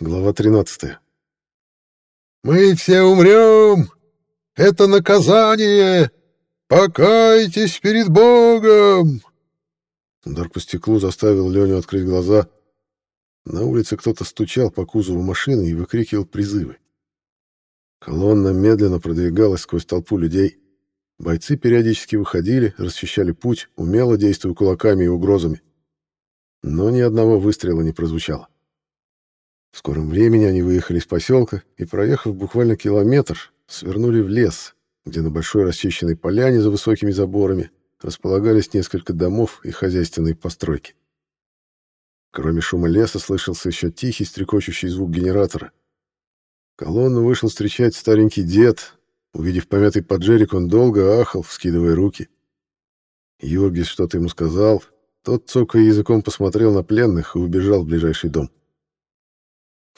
Глава 13. «Мы все умрем! Это наказание! Покайтесь перед Богом!» Удар по стеклу заставил Леню открыть глаза. На улице кто-то стучал по кузову машины и выкрикивал призывы. Колонна медленно продвигалась сквозь толпу людей. Бойцы периодически выходили, расчищали путь, умело действуя кулаками и угрозами. Но ни одного выстрела не прозвучало. В скором времени они выехали из поселка и, проехав буквально километр, свернули в лес, где на большой расчищенной поляне за высокими заборами располагались несколько домов и хозяйственные постройки. Кроме шума леса слышался еще тихий стрекочущий звук генератора. Колонну вышел встречать старенький дед. Увидев помятый поджерик, он долго ахал, вскидывая руки. Юргис что-то ему сказал. Тот, цокая языком, посмотрел на пленных и убежал в ближайший дом.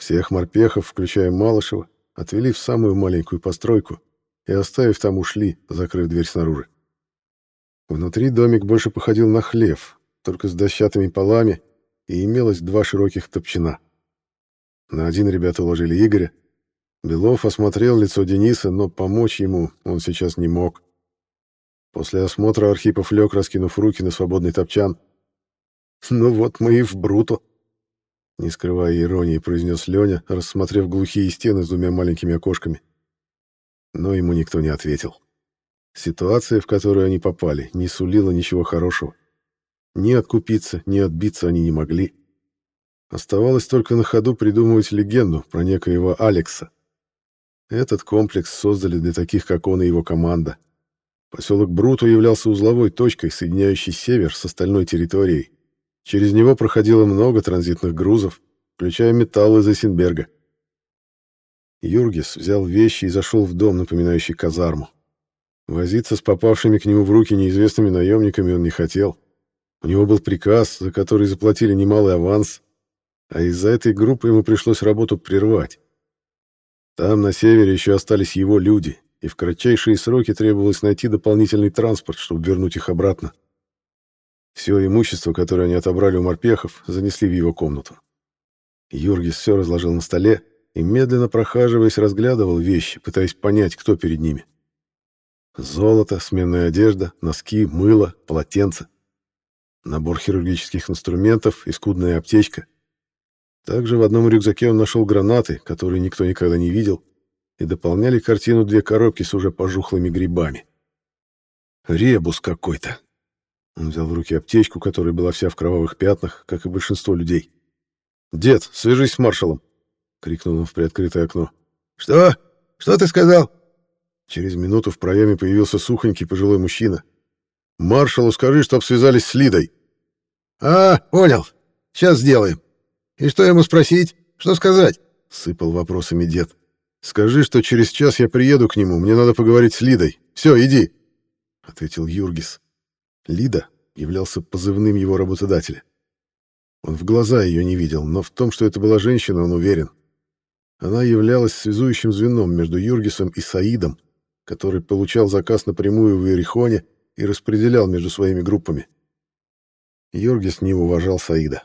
Всех морпехов, включая Малышева, отвели в самую маленькую постройку и, оставив там, ушли, закрыв дверь снаружи. Внутри домик больше походил на хлев, только с дощатыми полами, и имелось два широких топчина. На один ребята уложили Игоря. Белов осмотрел лицо Дениса, но помочь ему он сейчас не мог. После осмотра Архипов лег, раскинув руки на свободный топчан. «Ну вот мы и в бруту», не скрывая иронии, произнес Леня, рассмотрев глухие стены с двумя маленькими окошками. Но ему никто не ответил. Ситуация, в которую они попали, не сулила ничего хорошего. Ни откупиться, ни отбиться они не могли. Оставалось только на ходу придумывать легенду про некоего Алекса. Этот комплекс создали для таких, как он и его команда. Поселок Бруту являлся узловой точкой, соединяющей север с остальной территорией. Через него проходило много транзитных грузов, включая металл из Эссенберга. Юргис взял вещи и зашел в дом, напоминающий казарму. Возиться с попавшими к нему в руки неизвестными наемниками он не хотел. У него был приказ, за который заплатили немалый аванс, а из-за этой группы ему пришлось работу прервать. Там, на севере, еще остались его люди, и в кратчайшие сроки требовалось найти дополнительный транспорт, чтобы вернуть их обратно. Все имущество, которое они отобрали у морпехов, занесли в его комнату. Юргис все разложил на столе и, медленно прохаживаясь, разглядывал вещи, пытаясь понять, кто перед ними. Золото, сменная одежда, носки, мыло, полотенце. Набор хирургических инструментов и скудная аптечка. Также в одном рюкзаке он нашел гранаты, которые никто никогда не видел, и дополняли картину две коробки с уже пожухлыми грибами. Ребус какой-то, он взял в руки аптечку, которая была вся в кровавых пятнах, как и большинство людей. «Дед, свяжись с маршалом!» — крикнул он в приоткрытое окно. «Что? Что ты сказал?» Через минуту в проеме появился сухонький пожилой мужчина. «Маршалу скажи, чтоб связались с Лидой». «А, понял. Сейчас сделаем. И что ему спросить? Что сказать?» — сыпал вопросами дед. «Скажи, что через час я приеду к нему, мне надо поговорить с Лидой. Все, иди», — ответил Юргис. Лида являлся позывным его работодателя. Он в глаза ее не видел, но в том, что это была женщина, он уверен. Она являлась связующим звеном между Юргисом и Саидом, который получал заказ напрямую в Иерихоне и распределял между своими группами. Юргис не уважал Саида.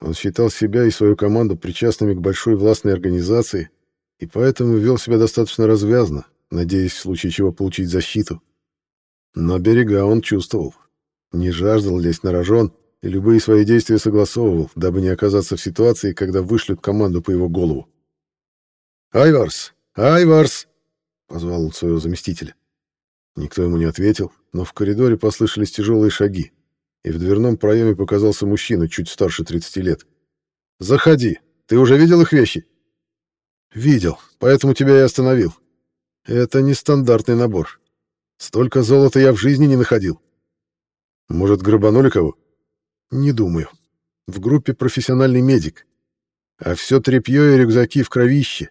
Он считал себя и свою команду причастными к большой властной организации и поэтому вел себя достаточно развязно, надеясь в случае чего получить защиту. Но берега он чувствовал, не жаждал лезть на рожон и любые свои действия согласовывал, дабы не оказаться в ситуации, когда вышлют команду по его голову. «Айварс! Айварс!» — позвал он своего заместителя. Никто ему не ответил, но в коридоре послышались тяжелые шаги, и в дверном проеме показался мужчина чуть старше 30 лет. «Заходи. Ты уже видел их вещи?» «Видел, поэтому тебя и остановил. Это нестандартный набор. Столько золота я в жизни не находил. Может, грабанули кого? Не думаю. В группе профессиональный медик. А все тряпье и рюкзаки в кровище.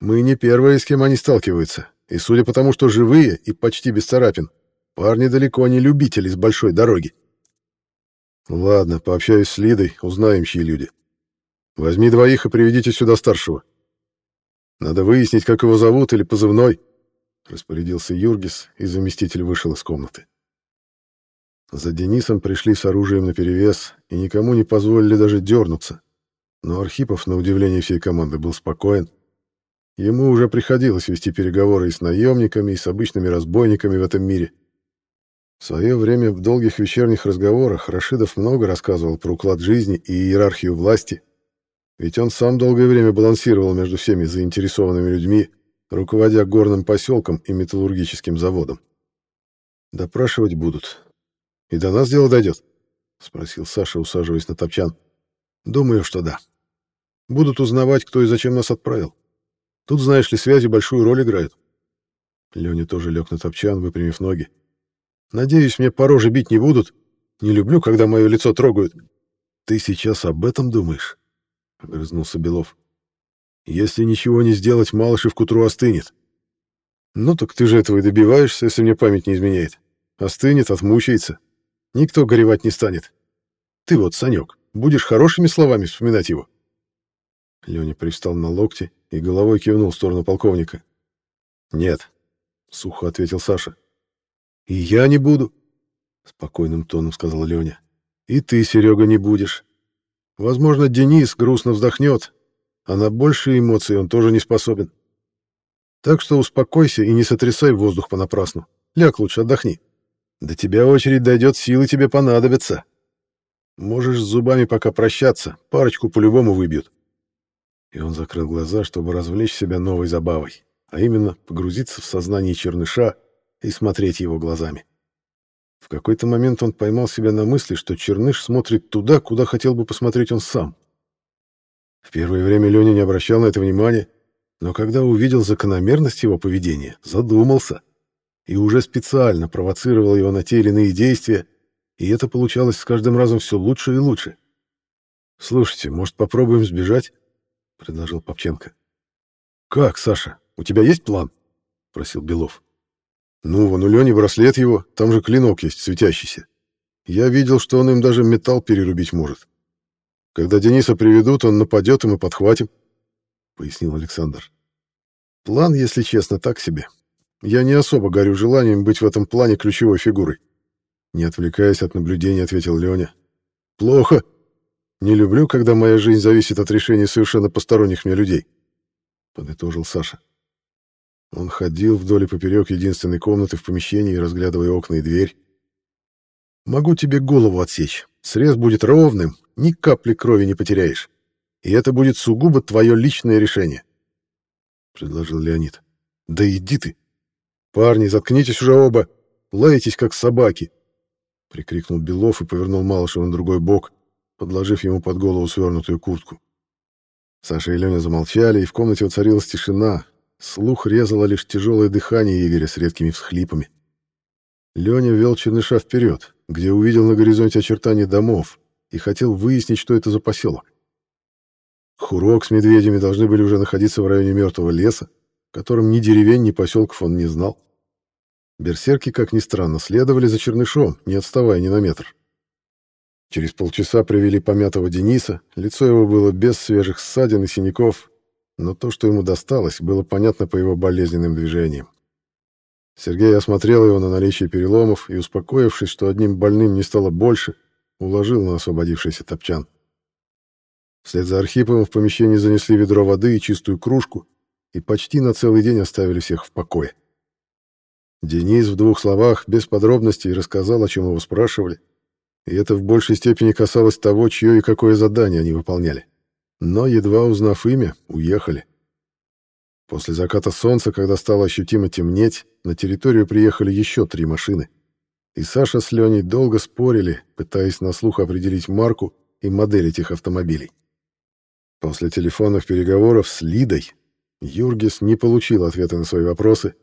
Мы не первые, с кем они сталкиваются. И судя по тому, что живые и почти без царапин, парни далеко не любители с большой дороги. Ладно, пообщаюсь с Лидой, узнаем, чьи люди. Возьми двоих и приведите сюда старшего. Надо выяснить, как его зовут или позывной. Распорядился Юргис, и заместитель вышел из комнаты. За Денисом пришли с оружием наперевес и никому не позволили даже дернуться. но Архипов, на удивление всей команды, был спокоен. Ему уже приходилось вести переговоры и с наемниками, и с обычными разбойниками в этом мире. В свое время в долгих вечерних разговорах Рашидов много рассказывал про уклад жизни и иерархию власти, ведь он сам долгое время балансировал между всеми заинтересованными людьми, руководя горным поселком и металлургическим заводом. «Допрашивать будут. И до нас дело дойдет?» — спросил Саша, усаживаясь на топчан. «Думаю, что да. Будут узнавать, кто и зачем нас отправил. Тут, знаешь ли, связи большую роль играют». Леня тоже лег на топчан, выпрямив ноги. «Надеюсь, мне по роже бить не будут. Не люблю, когда мое лицо трогают». «Ты сейчас об этом думаешь?» — огрызнулся Белов. «Если ничего не сделать, Малышев к утру остынет». «Ну так ты же этого и добиваешься, если мне память не изменяет. Остынет, отмучается. Никто горевать не станет. Ты вот, Санек, будешь хорошими словами вспоминать его?» Леня привстал на локти и головой кивнул в сторону полковника. «Нет», — сухо ответил Саша. «И я не буду», — спокойным тоном сказал Леня. «И ты, Серега, не будешь. Возможно, Денис грустно вздохнет, а на большие эмоции он тоже не способен. Так что успокойся и не сотрясай воздух понапрасну. Ляг лучше, отдохни. До тебя очередь дойдет, силы тебе понадобятся. Можешь с зубами пока прощаться, парочку по-любому выбьют. И он закрыл глаза, чтобы развлечь себя новой забавой, а именно погрузиться в сознание черныша и смотреть его глазами. В какой-то момент он поймал себя на мысли, что черныш смотрит туда, куда хотел бы посмотреть он сам. В первое время Леня не обращал на это внимания, но когда увидел закономерность его поведения, задумался и уже специально провоцировал его на те или иные действия, и это получалось с каждым разом все лучше и лучше. «Слушайте, может, попробуем сбежать?» — предложил Попченко. «Как, Саша, у тебя есть план?» — просил Белов. «Ну, вон у Лени браслет его, там же клинок есть, светящийся. Я видел, что он им даже металл перерубить может. Когда Дениса приведут, он нападет, и мы подхватим», — пояснил Александр. «План, если честно, так себе. Я не особо горю желанием быть в этом плане ключевой фигурой». Не отвлекаясь от наблюдения, ответил Леня. «Плохо. Не люблю, когда моя жизнь зависит от решений совершенно посторонних мне людей», — подытожил Саша. Он ходил вдоль и поперек единственной комнаты в помещении, разглядывая окна и дверь. «Могу тебе голову отсечь. Срез будет ровным, ни капли крови не потеряешь. И это будет сугубо твое личное решение», — предложил Леонид. «Да иди ты! Парни, заткнитесь уже оба! Лаетесь, как собаки!» — прикрикнул Белов и повернул Малышева на другой бок, подложив ему под голову свернутую куртку. Саша и Леня замолчали, и в комнате воцарилась тишина, Слух резало лишь тяжелое дыхание Игоря с редкими всхлипами. Леня вел Черныша вперед, где увидел на горизонте очертания домов и хотел выяснить, что это за поселок. Хурок с медведями должны были уже находиться в районе мертвого леса, в котором ни деревень, ни поселков он не знал. Берсерки, как ни странно, следовали за Чернышом, не отставая ни на метр. Через полчаса привели помятого Дениса, лицо его было без свежих ссадин и синяков, но то, что ему досталось, было понятно по его болезненным движениям. Сергей осмотрел его на наличие переломов и, успокоившись, что одним больным не стало больше, уложил на освободившийся топчан. Вслед за Архиповым в помещении занесли ведро воды и чистую кружку и почти на целый день оставили всех в покое. Денис в двух словах, без подробностей, рассказал, о чем его спрашивали, и это в большей степени касалось того, чье и какое задание они выполняли но, едва узнав имя, уехали. После заката солнца, когда стало ощутимо темнеть, на территорию приехали еще три машины. И Саша с Леней долго спорили, пытаясь на слух определить марку и модель этих автомобилей. После телефонных переговоров с Лидой Юргис не получил ответа на свои вопросы,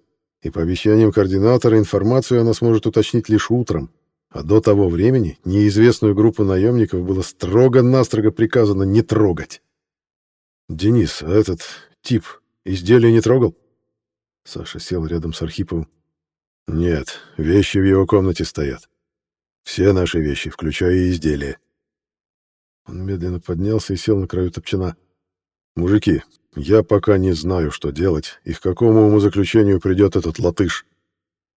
и по обещаниям координатора информацию она сможет уточнить лишь утром, а до того времени неизвестную группу наемников было строго-настрого приказано не трогать. «Денис, а этот тип изделие не трогал?» Саша сел рядом с Архиповым. «Нет, вещи в его комнате стоят. Все наши вещи, включая и изделия». Он медленно поднялся и сел на краю топчана. «Мужики, я пока не знаю, что делать и к какому умозаключению придет этот латыш.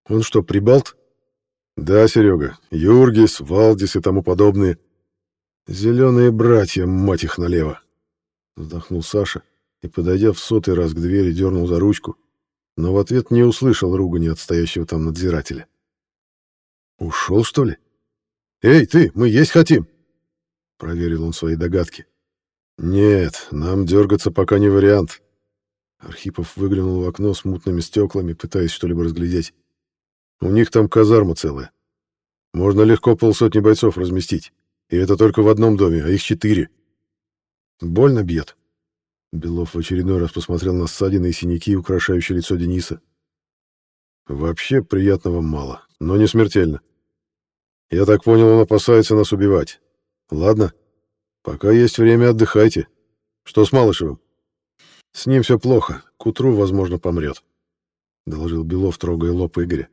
Он что, прибалт?» «Да, Серега, Юргис, Валдис и тому подобные. Зеленые братья, мать их налево. Вздохнул Саша и, подойдя в сотый раз к двери, дернул за ручку, но в ответ не услышал ругани от стоящего там надзирателя. «Ушел, что ли? Эй, ты, мы есть хотим!» Проверил он свои догадки. «Нет, нам дергаться пока не вариант». Архипов выглянул в окно с мутными стеклами, пытаясь что-либо разглядеть. «У них там казарма целая. Можно легко полсотни бойцов разместить. И это только в одном доме, а их четыре. Больно бьет?» Белов в очередной раз посмотрел на ссадины и синяки, украшающие лицо Дениса. «Вообще приятного мало, но не смертельно. Я так понял, он опасается нас убивать. Ладно, пока есть время, отдыхайте. Что с Малышевым? С ним все плохо, к утру, возможно, помрет», — доложил Белов, трогая лоб Игоря.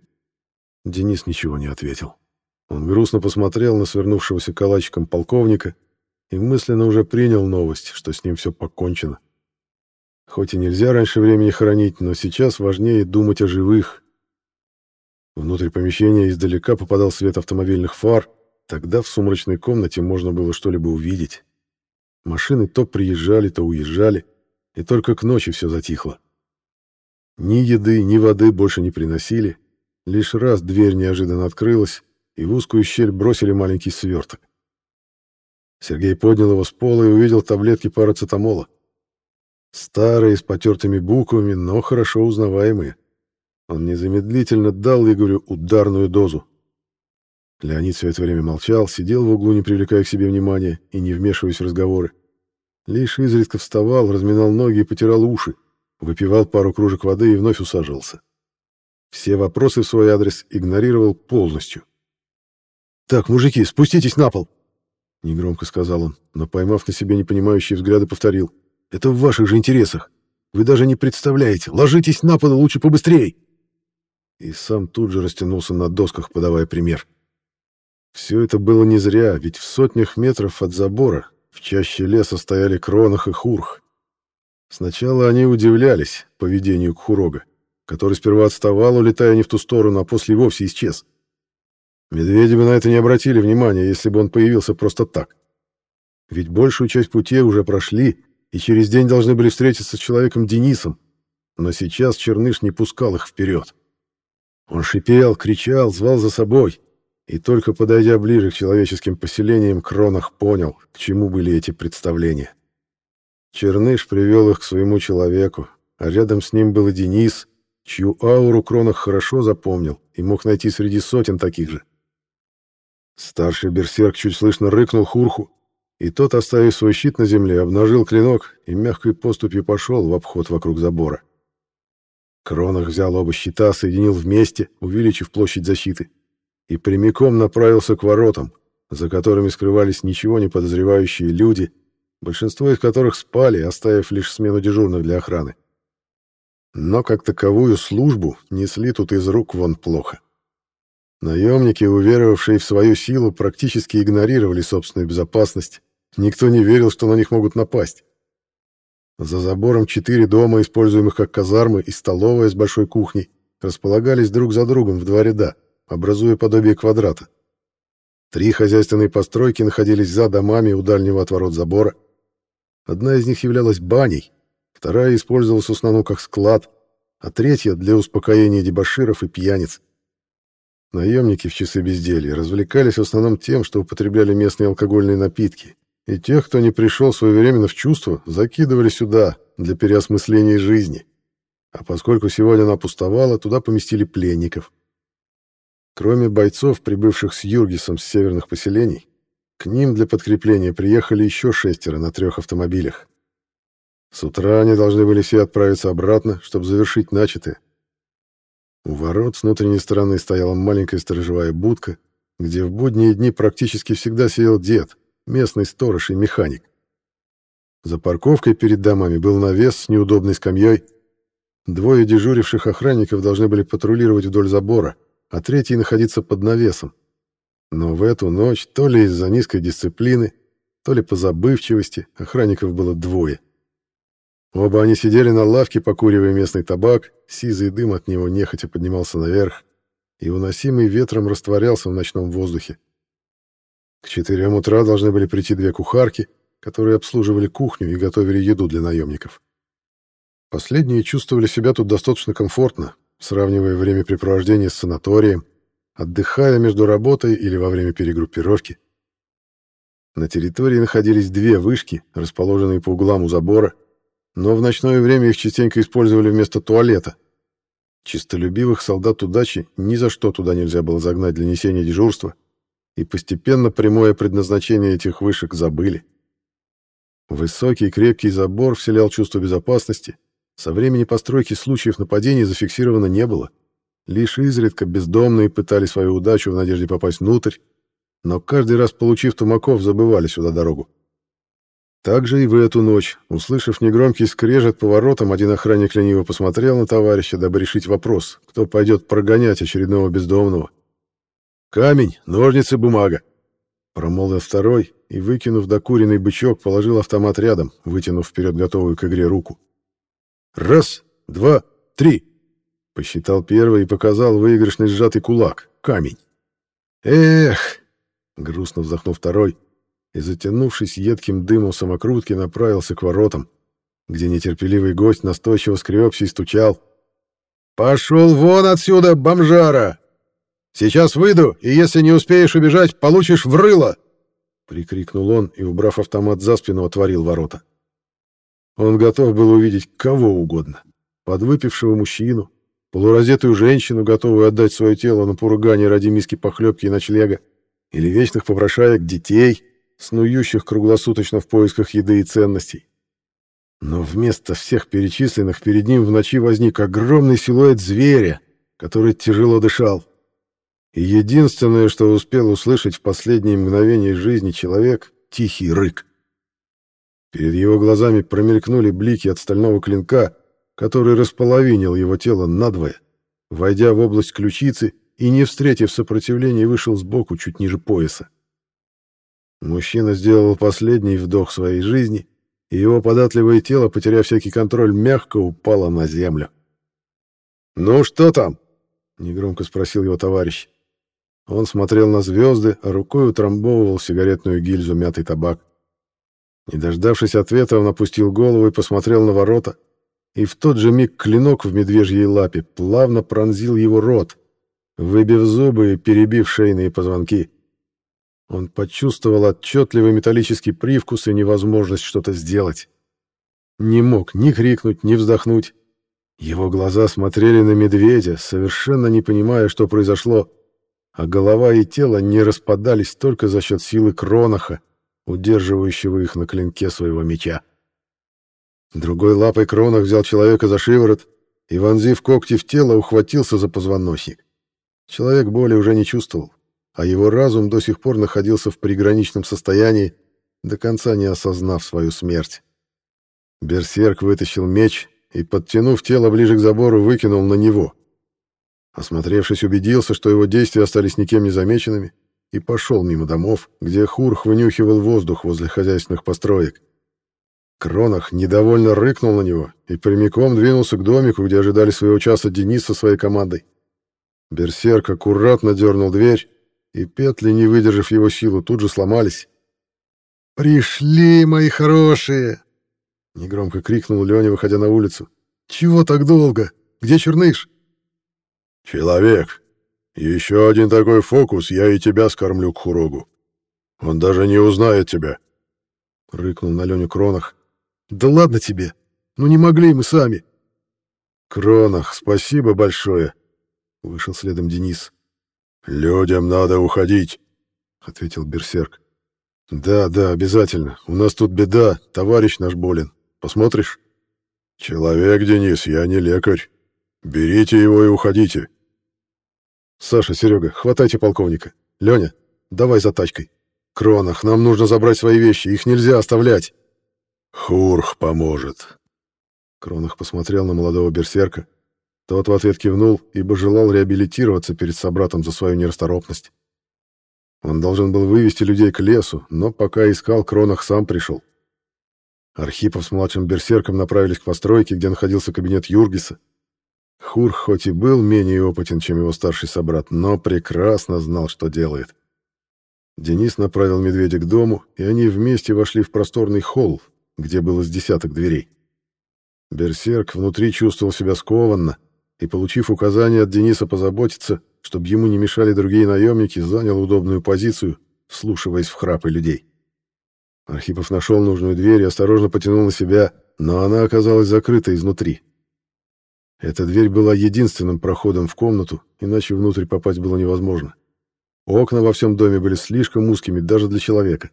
Денис ничего не ответил. Он грустно посмотрел на свернувшегося калачиком полковника и мысленно уже принял новость, что с ним все покончено. Хоть и нельзя раньше времени хоронить, но сейчас важнее думать о живых. Внутрь помещения издалека попадал свет автомобильных фар, тогда в сумрачной комнате можно было что-либо увидеть. Машины то приезжали, то уезжали, и только к ночи все затихло. Ни еды, ни воды больше не приносили, лишь раз дверь неожиданно открылась, и в узкую щель бросили маленький сверток. Сергей поднял его с пола и увидел таблетки парацетамола. Старые, с потертыми буквами, но хорошо узнаваемые. Он незамедлительно дал Игорю ударную дозу. Леонид все это время молчал, сидел в углу, не привлекая к себе внимания и не вмешиваясь в разговоры. Лишь изредка вставал, разминал ноги и потирал уши, выпивал пару кружек воды и вновь усаживался. Все вопросы в свой адрес игнорировал полностью. «Так, мужики, спуститесь на пол!» Негромко сказал он, но, поймав на себе непонимающие взгляды, повторил. Это в ваших же интересах. Вы даже не представляете. Ложитесь на пол лучше побыстрее. И сам тут же растянулся на досках, подавая пример. Все это было не зря, ведь в сотнях метров от забора в чаще леса стояли Кронах и Хурх. Сначала они удивлялись поведению Кхурога, который сперва отставал, улетая не в ту сторону, а после вовсе исчез. Медведи бы на это не обратили внимания, если бы он появился просто так. Ведь большую часть пути уже прошли, и через день должны были встретиться с человеком Денисом, но сейчас Черныш не пускал их вперед. Он шипел, кричал, звал за собой, и только подойдя ближе к человеческим поселениям, Кронах понял, к чему были эти представления. Черныш привел их к своему человеку, а рядом с ним был и Денис, чью ауру Кронах хорошо запомнил и мог найти среди сотен таких же. Старший берсерк чуть слышно рыкнул Хурху, и тот, оставив свой щит на земле, обнажил клинок и мягкой поступью пошел в обход вокруг забора. Кронах взял оба щита, соединил вместе, увеличив площадь защиты, и прямиком направился к воротам, за которыми скрывались ничего не подозревающие люди, большинство из которых спали, оставив лишь смену дежурных для охраны. Но как таковую службу несли тут из рук вон плохо. Наемники, уверовавшие в свою силу, практически игнорировали собственную безопасность Никто не верил, что на них могут напасть. За забором четыре дома, используемых как казармы, и столовая с большой кухней, располагались друг за другом в два ряда, образуя подобие квадрата. Три хозяйственные постройки находились за домами у дальнего отворот забора. Одна из них являлась баней, вторая использовалась в основном как склад, а третья — для успокоения дебоширов и пьяниц. Наемники в часы безделья развлекались в основном тем, что употребляли местные алкогольные напитки, и тех, кто не пришел своевременно в чувство, закидывали сюда для переосмысления жизни. А поскольку сегодня она пустовала, туда поместили пленников. Кроме бойцов, прибывших с Юргисом с северных поселений, к ним для подкрепления приехали еще шестеро на трех автомобилях. С утра они должны были все отправиться обратно, чтобы завершить начатое. У ворот с внутренней стороны стояла маленькая сторожевая будка, где в будние дни практически всегда сидел дед, местный сторож и механик. За парковкой перед домами был навес с неудобной скамьей. Двое дежуривших охранников должны были патрулировать вдоль забора, а третий находиться под навесом. Но в эту ночь, то ли из-за низкой дисциплины, то ли по забывчивости, охранников было двое. Оба они сидели на лавке, покуривая местный табак, сизый дым от него нехотя поднимался наверх и, уносимый ветром, растворялся в ночном воздухе. К четырем утра должны были прийти две кухарки, которые обслуживали кухню и готовили еду для наемников. Последние чувствовали себя тут достаточно комфортно, сравнивая времяпрепровождение с санаторием, отдыхая между работой или во время перегруппировки. На территории находились две вышки, расположенные по углам у забора, но в ночное время их частенько использовали вместо туалета. Чистолюбивых солдат удачи ни за что туда нельзя было загнать для несения дежурства, и постепенно прямое предназначение этих вышек забыли. Высокий крепкий забор вселял чувство безопасности. Со времени постройки случаев нападений зафиксировано не было. Лишь изредка бездомные пытали свою удачу в надежде попасть внутрь, но каждый раз, получив тумаков, забывали сюда дорогу. Так же и в эту ночь, услышав негромкий скрежет по воротам, один охранник лениво посмотрел на товарища, дабы решить вопрос, кто пойдет прогонять очередного бездомного. «Камень, ножницы, бумага!» Промолвил второй и, выкинув докуренный бычок, положил автомат рядом, вытянув вперед готовую к игре руку. «Раз, два, три!» Посчитал первый и показал выигрышный сжатый кулак. Камень. «Эх!» Грустно вздохнул второй и, затянувшись едким дымом самокрутки, направился к воротам, где нетерпеливый гость настойчиво скребся и стучал. «Пошел вон отсюда, бомжара! Сейчас выйду, и если не успеешь убежать, получишь в рыло!» Прикрикнул он и, убрав автомат за спину, отворил ворота. Он готов был увидеть кого угодно. Подвыпившего мужчину, полураздетую женщину, готовую отдать свое тело на поругание ради миски похлебки и ночлега, или вечных попрошаек детей, снующих круглосуточно в поисках еды и ценностей. Но вместо всех перечисленных перед ним в ночи возник огромный силуэт зверя, который тяжело дышал. И единственное, что успел услышать в последние мгновения жизни человек — тихий рык. Перед его глазами промелькнули блики от стального клинка, который располовинил его тело надвое, войдя в область ключицы и, не встретив сопротивления, вышел сбоку чуть ниже пояса. Мужчина сделал последний вдох своей жизни, и его податливое тело, потеряв всякий контроль, мягко упало на землю. «Ну что там?» — негромко спросил его товарищ. Он смотрел на звезды, а рукой утрамбовывал сигаретную гильзу мятый табак. Не дождавшись ответа, он опустил голову и посмотрел на ворота, и в тот же миг клинок в медвежьей лапе плавно пронзил его рот, выбив зубы и перебив шейные позвонки. Он почувствовал отчетливый металлический привкус и невозможность что-то сделать. Не мог ни крикнуть, ни вздохнуть. Его глаза смотрели на медведя, совершенно не понимая, что произошло, а голова и тело не распадались только за счет силы Кронаха, удерживающего их на клинке своего меча. Другой лапой Кронах взял человека за шиворот и, вонзив когти в тело, ухватился за позвоночник. Человек боли уже не чувствовал, а его разум до сих пор находился в приграничном состоянии, до конца не осознав свою смерть. Берсерк вытащил меч и, подтянув тело ближе к забору, выкинул на него. Осмотревшись, убедился, что его действия остались никем не замеченными, и пошел мимо домов, где Хурх вынюхивал воздух возле хозяйственных построек. Кронах недовольно рыкнул на него и прямиком двинулся к домику, где ожидали своего часа Денис со своей командой. Берсерк аккуратно дернул дверь, и петли, не выдержав его силу, тут же сломались. «Пришли, мои хорошие!» — негромко крикнул Леня, выходя на улицу. «Чего так долго? Где Черныш?» «Человек, еще один такой фокус, я и тебя скормлю к Хурогу. Он даже не узнает тебя!» — рыкнул на Леню Кронах. «Да ладно тебе! Ну не могли мы сами!» «Кронах, спасибо большое!» Вышел следом Денис. «Людям надо уходить», — ответил Берсерк. «Да, да, обязательно. У нас тут беда, товарищ наш болен. Посмотришь?» «Человек, Денис, я не лекарь. Берите его и уходите». «Саша, Серега, хватайте полковника. Леня, давай за тачкой. Кронах, нам нужно забрать свои вещи, их нельзя оставлять». «Хурх поможет». Кронах посмотрел на молодого берсерка. Тот в ответ кивнул, ибо желал реабилитироваться перед собратом за свою нерасторопность. Он должен был вывести людей к лесу, но пока искал, Кронах сам пришел. Архипов с младшим берсерком направились к постройке, где находился кабинет Юргиса. Хур хоть и был менее опытен, чем его старший собрат, но прекрасно знал, что делает. Денис направил медведя к дому, и они вместе вошли в просторный холл, где было с десяток дверей. Берсерк внутри чувствовал себя скованно, и, получив указание от Дениса позаботиться, чтобы ему не мешали другие наемники, занял удобную позицию, вслушиваясь в храпы людей. Архипов нашел нужную дверь и осторожно потянул на себя, но она оказалась закрыта изнутри. Эта дверь была единственным проходом в комнату, иначе внутрь попасть было невозможно. Окна во всем доме были слишком узкими даже для человека.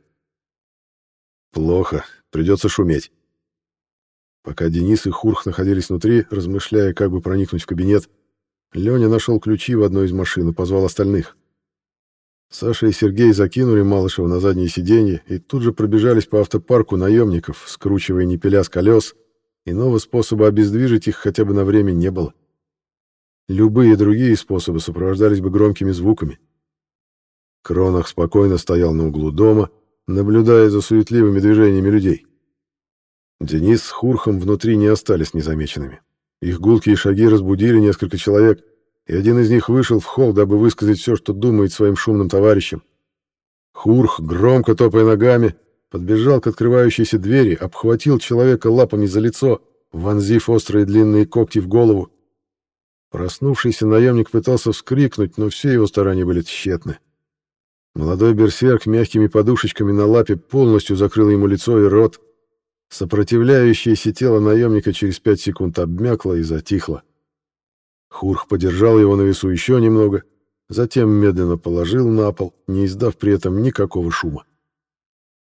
Плохо, придется шуметь. Пока Денис и Хурх находились внутри, размышляя, как бы проникнуть в кабинет, Леня нашел ключи в одной из машин и позвал остальных. Саша и Сергей закинули Малышева на заднее сиденье и тут же пробежались по автопарку наемников, скручивая не пиля с колес. Иного способа обездвижить их хотя бы на время не было. Любые другие способы сопровождались бы громкими звуками. Кронах спокойно стоял на углу дома, наблюдая за суетливыми движениями людей. Денис с Хурхом внутри не остались незамеченными. Их гулкие шаги разбудили несколько человек, и один из них вышел в холл, дабы высказать все, что думает своим шумным товарищам. Хурх, громко топая ногами, подбежал к открывающейся двери, обхватил человека лапами за лицо, вонзив острые длинные когти в голову. Проснувшийся наемник пытался вскрикнуть, но все его старания были тщетны. Молодой берсерк мягкими подушечками на лапе полностью закрыл ему лицо и рот, Сопротивляющееся тело наемника через пять секунд обмякло и затихло. Хурх подержал его на весу еще немного, затем медленно положил на пол, не издав при этом никакого шума.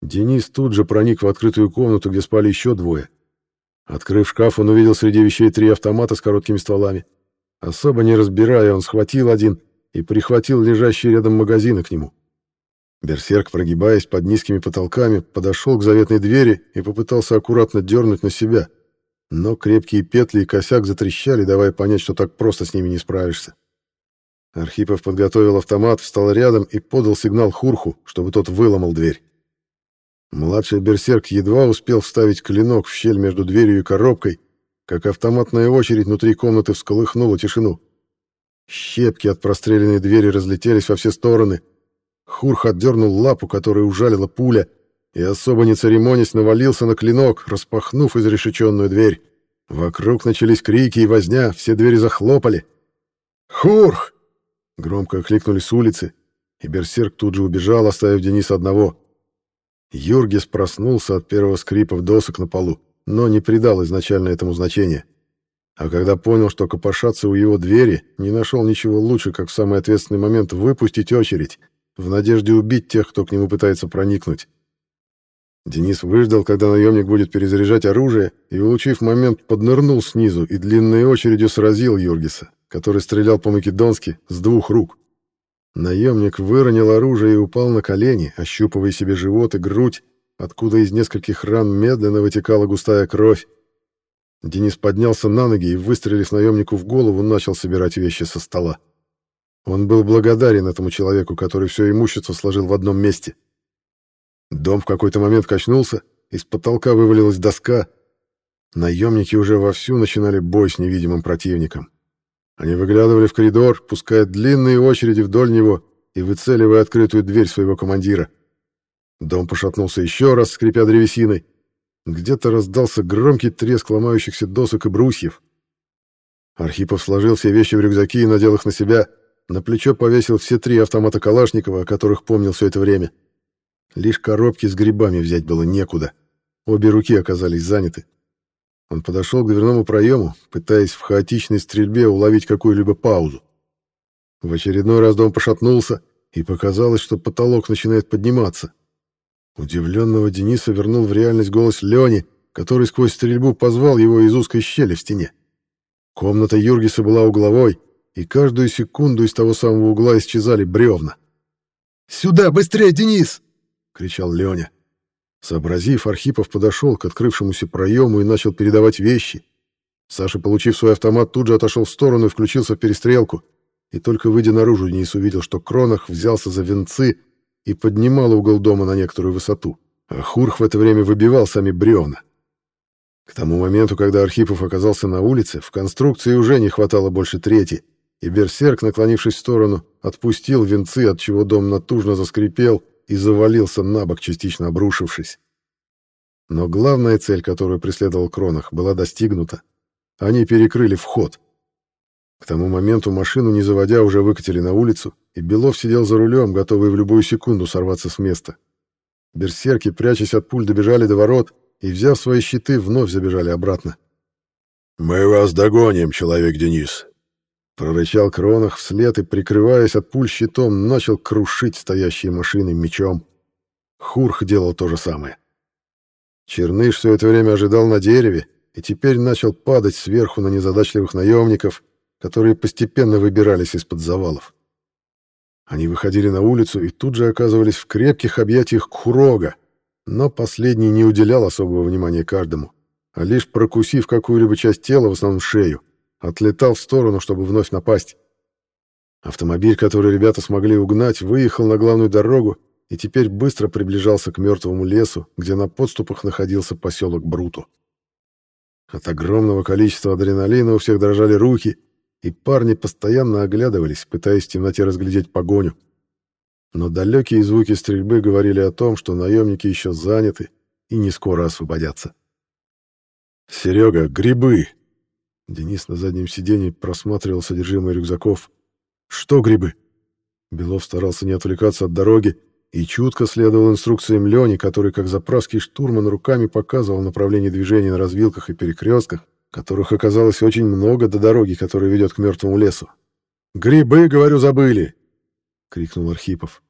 Денис тут же проник в открытую комнату, где спали еще двое. Открыв шкаф, он увидел среди вещей три автомата с короткими стволами. Особо не разбирая, он схватил один и прихватил лежащий рядом магазины к нему. Берсерк, прогибаясь под низкими потолками, подошел к заветной двери и попытался аккуратно дернуть на себя. Но крепкие петли и косяк затрещали, давая понять, что так просто с ними не справишься. Архипов подготовил автомат, встал рядом и подал сигнал Хурху, чтобы тот выломал дверь. Младший берсерк едва успел вставить клинок в щель между дверью и коробкой, как автоматная очередь внутри комнаты всколыхнула тишину. Щепки от простреленной двери разлетелись во все стороны — Хурх отдернул лапу, которой ужалила пуля, и особо не церемонясь навалился на клинок, распахнув изрешеченную дверь. Вокруг начались крики и возня, все двери захлопали. «Хурх!» — громко окликнули с улицы, и берсерк тут же убежал, оставив Дениса одного. Юргис проснулся от первого скрипа досок на полу, но не придал изначально этому значения. А когда понял, что копошаться у его двери, не нашел ничего лучше, как в самый ответственный момент выпустить очередь в надежде убить тех, кто к нему пытается проникнуть. Денис выждал, когда наемник будет перезаряжать оружие, и, улучив момент, поднырнул снизу и длинной очередью сразил Юргиса, который стрелял по-македонски с двух рук. Наемник выронил оружие и упал на колени, ощупывая себе живот и грудь, откуда из нескольких ран медленно вытекала густая кровь. Денис поднялся на ноги и, выстрелив наемнику в голову, начал собирать вещи со стола. Он был благодарен этому человеку, который все имущество сложил в одном месте. Дом в какой-то момент качнулся, из потолка вывалилась доска. Наемники уже вовсю начинали бой с невидимым противником. Они выглядывали в коридор, пуская длинные очереди вдоль него и выцеливая открытую дверь своего командира. Дом пошатнулся еще раз, скрипя древесиной. Где-то раздался громкий треск ломающихся досок и брусьев. Архипов сложил все вещи в рюкзаки и надел их на себя — на плечо повесил все три автомата Калашникова, о которых помнил все это время. Лишь коробки с грибами взять было некуда. Обе руки оказались заняты. Он подошел к дверному проему, пытаясь в хаотичной стрельбе уловить какую-либо паузу. В очередной раз дом пошатнулся, и показалось, что потолок начинает подниматься. Удивленного Дениса вернул в реальность голос Лени, который сквозь стрельбу позвал его из узкой щели в стене. Комната Юргиса была угловой, и каждую секунду из того самого угла исчезали бревна. «Сюда, быстрее, Денис!» — кричал Леня. Сообразив, Архипов подошел к открывшемуся проему и начал передавать вещи. Саша, получив свой автомат, тут же отошел в сторону и включился в перестрелку. И только выйдя наружу, Денис увидел, что Кронах взялся за венцы и поднимал угол дома на некоторую высоту. А Хурх в это время выбивал сами бревна. К тому моменту, когда Архипов оказался на улице, в конструкции уже не хватало больше трети — и берсерк, наклонившись в сторону, отпустил венцы, от чего дом натужно заскрипел и завалился на бок, частично обрушившись. Но главная цель, которую преследовал Кронах, была достигнута. Они перекрыли вход. К тому моменту машину, не заводя, уже выкатили на улицу, и Белов сидел за рулем, готовый в любую секунду сорваться с места. Берсерки, прячась от пуль, добежали до ворот и, взяв свои щиты, вновь забежали обратно. «Мы вас догоним, человек Денис!» Прорычал Кронах вслед и, прикрываясь от пуль щитом, начал крушить стоящие машины мечом. Хурх делал то же самое. Черныш все это время ожидал на дереве и теперь начал падать сверху на незадачливых наемников, которые постепенно выбирались из-под завалов. Они выходили на улицу и тут же оказывались в крепких объятиях Кхурога, но последний не уделял особого внимания каждому, а лишь прокусив какую-либо часть тела, в основном шею, отлетал в сторону, чтобы вновь напасть. Автомобиль, который ребята смогли угнать, выехал на главную дорогу и теперь быстро приближался к мертвому лесу, где на подступах находился поселок Бруто. От огромного количества адреналина у всех дрожали руки, и парни постоянно оглядывались, пытаясь в темноте разглядеть погоню. Но далекие звуки стрельбы говорили о том, что наемники еще заняты и не скоро освободятся. «Серега, грибы!» Денис на заднем сиденье просматривал содержимое рюкзаков. «Что грибы?» Белов старался не отвлекаться от дороги и чутко следовал инструкциям Лени, который, как заправский штурман, руками показывал направление движения на развилках и перекрестках, которых оказалось очень много до дороги, которая ведет к мертвому лесу. «Грибы, говорю, забыли!» — крикнул Архипов.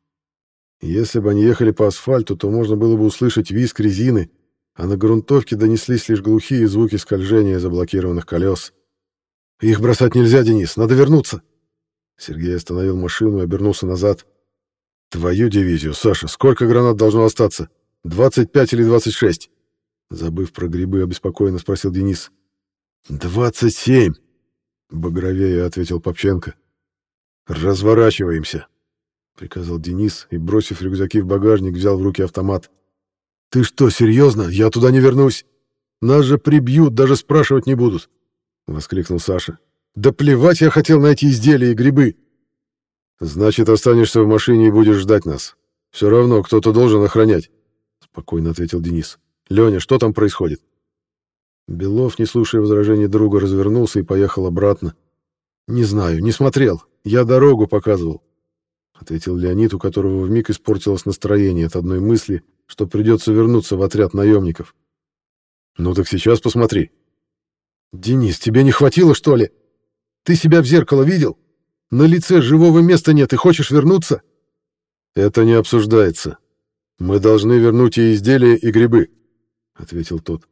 Если бы они ехали по асфальту, то можно было бы услышать визг резины, а на грунтовке донеслись лишь глухие звуки скольжения заблокированных колес. «Их бросать нельзя, Денис, надо вернуться!» Сергей остановил машину и обернулся назад. «Твою дивизию, Саша, сколько гранат должно остаться? 25 или 26?» Забыв про грибы, обеспокоенно спросил Денис. «Двадцать семь!» — багровее ответил Попченко. «Разворачиваемся!» — приказал Денис и, бросив рюкзаки в багажник, взял в руки автомат. «Ты что, серьезно? Я туда не вернусь! Нас же прибьют, даже спрашивать не будут!» — воскликнул Саша. «Да плевать я хотел найти изделия и грибы!» «Значит, останешься в машине и будешь ждать нас. Все равно кто-то должен охранять», — спокойно ответил Денис. «Леня, что там происходит?» Белов, не слушая возражений друга, развернулся и поехал обратно. «Не знаю, не смотрел. Я дорогу показывал», — ответил Леонид, у которого вмиг испортилось настроение от одной мысли, что придется вернуться в отряд наемников. «Ну так сейчас посмотри». «Денис, тебе не хватило, что ли? Ты себя в зеркало видел? На лице живого места нет, и хочешь вернуться?» «Это не обсуждается. Мы должны вернуть и изделия, и грибы», — ответил тот.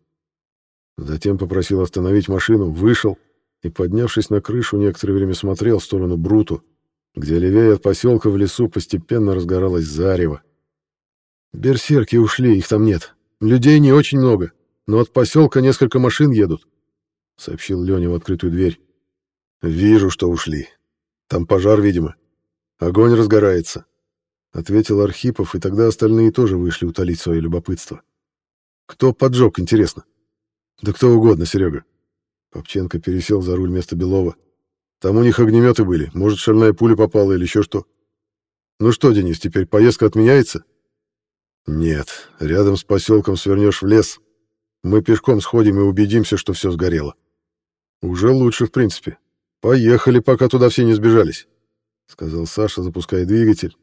Затем попросил остановить машину, вышел и, поднявшись на крышу, некоторое время смотрел в сторону Бруту, где левее от поселка в лесу постепенно разгоралось зарево. «Берсерки ушли, их там нет. Людей не очень много, но от поселка несколько машин едут», — сообщил Леня в открытую дверь. «Вижу, что ушли. Там пожар, видимо. Огонь разгорается», — ответил Архипов, и тогда остальные тоже вышли утолить свое любопытство. «Кто поджег, интересно?» Да кто угодно, Серега. Попченко пересел за руль вместо Белова. Там у них огнеметы были. Может, шальная пуля попала или еще что. Ну что, Денис, теперь поездка отменяется? Нет, рядом с поселком свернешь в лес. Мы пешком сходим и убедимся, что все сгорело. Уже лучше, в принципе. Поехали, пока туда все не сбежались, сказал Саша, запуская двигатель.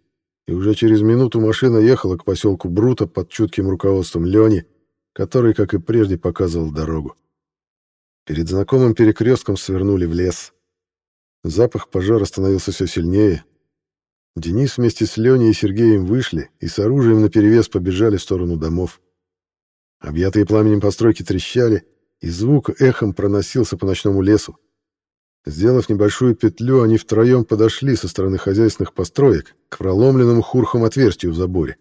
И уже через минуту машина ехала к поселку Брута под чутким руководством Лени, который, как и прежде, показывал дорогу. Перед знакомым перекрестком свернули в лес. Запах пожара становился все сильнее. Денис вместе с Леней и Сергеем вышли и с оружием наперевес побежали в сторону домов. Объятые пламенем постройки трещали, и звук эхом проносился по ночному лесу. Сделав небольшую петлю, они втроем подошли со стороны хозяйственных построек к проломленному хурхом отверстию в заборе.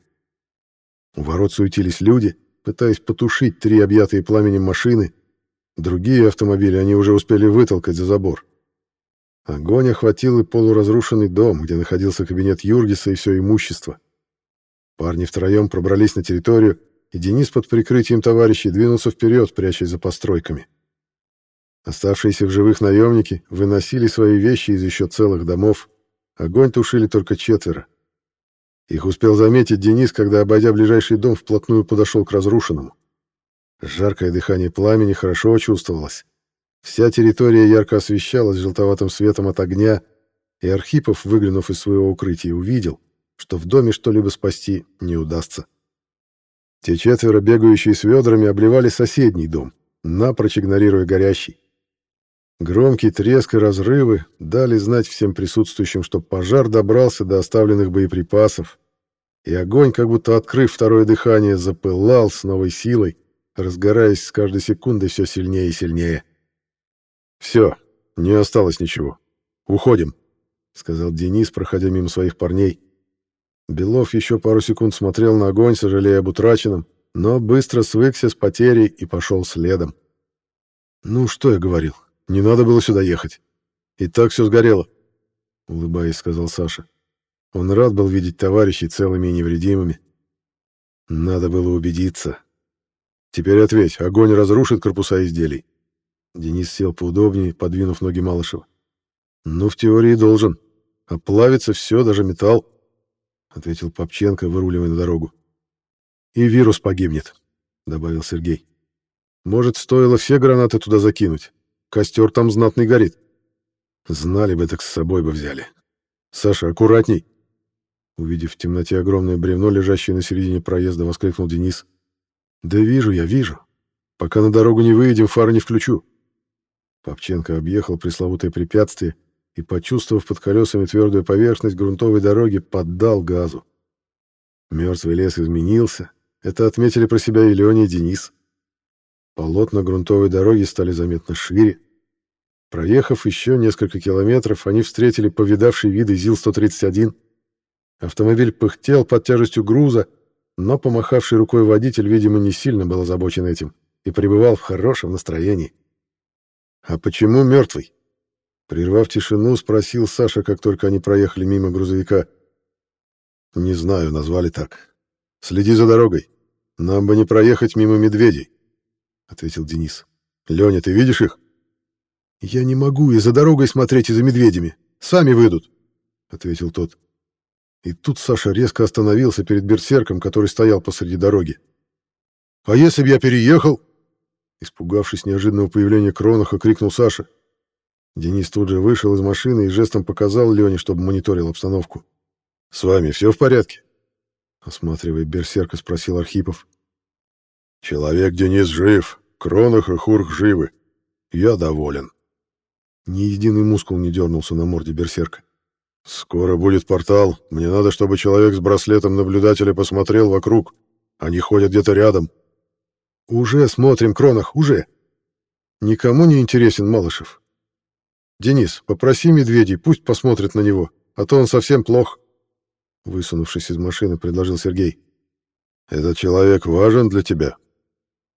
У ворот суетились люди — пытаясь потушить три объятые пламенем машины. Другие автомобили они уже успели вытолкать за забор. Огонь охватил и полуразрушенный дом, где находился кабинет Юргиса и все имущество. Парни втроем пробрались на территорию, и Денис под прикрытием товарищей двинулся вперед, прячась за постройками. Оставшиеся в живых наемники выносили свои вещи из еще целых домов. Огонь тушили только четверо. Их успел заметить Денис, когда, обойдя ближайший дом, вплотную подошел к разрушенному. Жаркое дыхание пламени хорошо чувствовалось. Вся территория ярко освещалась желтоватым светом от огня, и Архипов, выглянув из своего укрытия, увидел, что в доме что-либо спасти не удастся. Те четверо, бегающие с ведрами, обливали соседний дом, напрочь игнорируя горящий. Громкий треск и разрывы дали знать всем присутствующим, что пожар добрался до оставленных боеприпасов, и огонь, как будто открыв второе дыхание, запылал с новой силой, разгораясь с каждой секундой все сильнее и сильнее. «Все, не осталось ничего. Уходим», — сказал Денис, проходя мимо своих парней. Белов еще пару секунд смотрел на огонь, сожалея об утраченном, но быстро свыкся с потерей и пошел следом. «Ну, что я говорил? Не надо было сюда ехать. И так все сгорело», — улыбаясь, сказал Саша. Он рад был видеть товарищей целыми и невредимыми. Надо было убедиться. Теперь ответь, огонь разрушит корпуса изделий? Денис сел поудобнее, подвинув ноги Малышева. Ну, в теории должен. Оплавится все, даже металл, ответил Попченко, выруливая на дорогу. И вирус погибнет, добавил Сергей. Может, стоило все гранаты туда закинуть? Костер там знатный горит. Знали бы, так с собой бы взяли. Саша, аккуратней. Увидев в темноте огромное бревно, лежащее на середине проезда, воскликнул Денис. Да вижу я, вижу. Пока на дорогу не выйдем, фары не включу. Попченко объехал пресловутое препятствие и, почувствовав под колесами твердую поверхность грунтовой дороги, поддал газу. Мертвый лес изменился. Это отметили про себя и Леня, и Денис. Полотна грунтовой дороги стали заметно шире. Проехав еще несколько километров, они встретили повидавший виды ЗИЛ-131. Автомобиль пыхтел под тяжестью груза, но помахавший рукой водитель, видимо, не сильно был озабочен этим и пребывал в хорошем настроении. «А почему мертвый?» Прервав тишину, спросил Саша, как только они проехали мимо грузовика. «Не знаю, назвали так. Следи за дорогой. Нам бы не проехать мимо медведей ответил Денис. Леня, ты видишь их? Я не могу и за дорогой смотреть, и за медведями. Сами выйдут, ответил тот. И тут Саша резко остановился перед берсерком, который стоял посреди дороги. А если бы я переехал? Испугавшись неожиданного появления Кронаха, крикнул Саша. Денис тут же вышел из машины и жестом показал Лене, чтобы мониторил обстановку. «С вами все в порядке?» Осматривая берсерка, спросил Архипов. «Человек Денис жив, Кронах и Хурх живы. Я доволен. Ни единый мускул не дернулся на морде берсерка. Скоро будет портал. Мне надо, чтобы человек с браслетом наблюдателя посмотрел вокруг. Они ходят где-то рядом. Уже смотрим, Кронах, уже. Никому не интересен Малышев. Денис, попроси медведей, пусть посмотрят на него, а то он совсем плох. Высунувшись из машины, предложил Сергей. Этот человек важен для тебя?